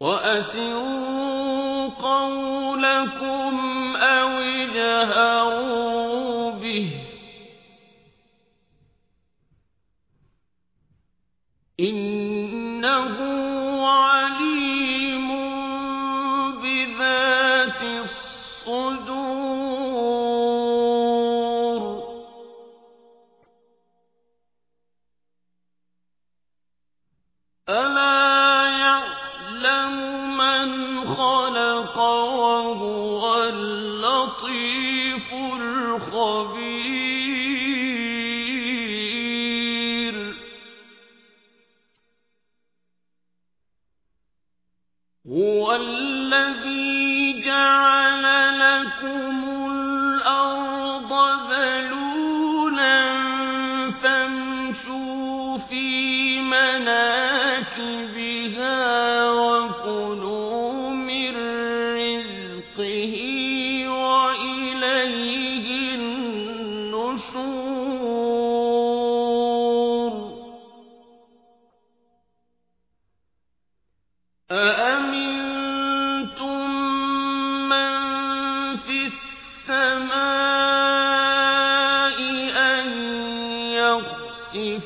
وَأَسِرُّوا قَوْلَكُمْ أَوِ اجْهَرُوا بِهِ ۖ. إِنَّهُ وَهُوَ اللَّطِيفُ الْخَبِيرُ. هُوَ الَّذِي جَعَلَ لَكُمُ الْأَرْضَ ذَلُولًا فَامْشُوا فِي مَنَاكِبِهَا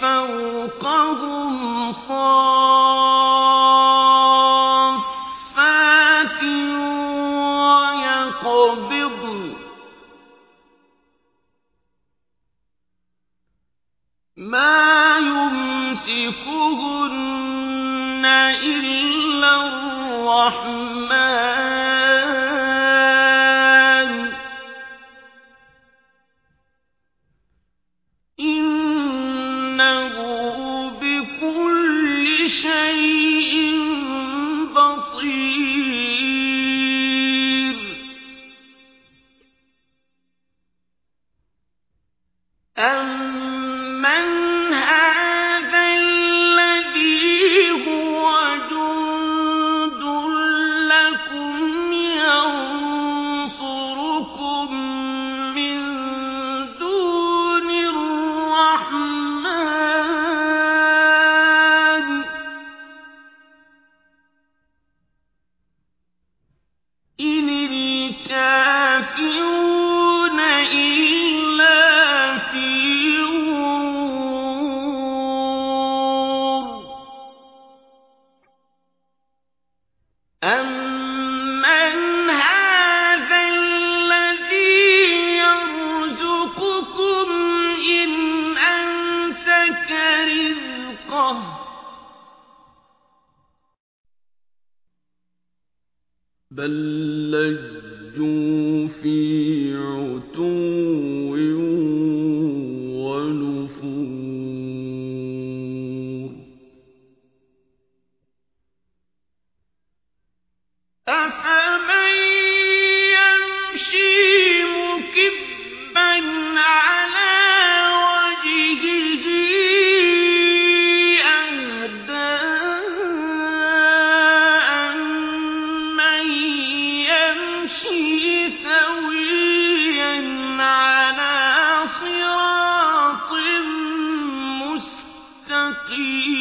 فَوْقَهُمْ صَافَّاتٍ وَيَقْبِضْنَ ۚ مَا يُمْسِكُهُنَّ إِلَّا الرَّحْمَٰنُ ۚ.嗯。رِزْقَهُ ۚ بَل لَّجُّوا فِي عُتُوٍّ وَنُفُورٍ. 你。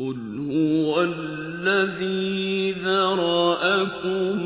قل هو الذي ذرأكم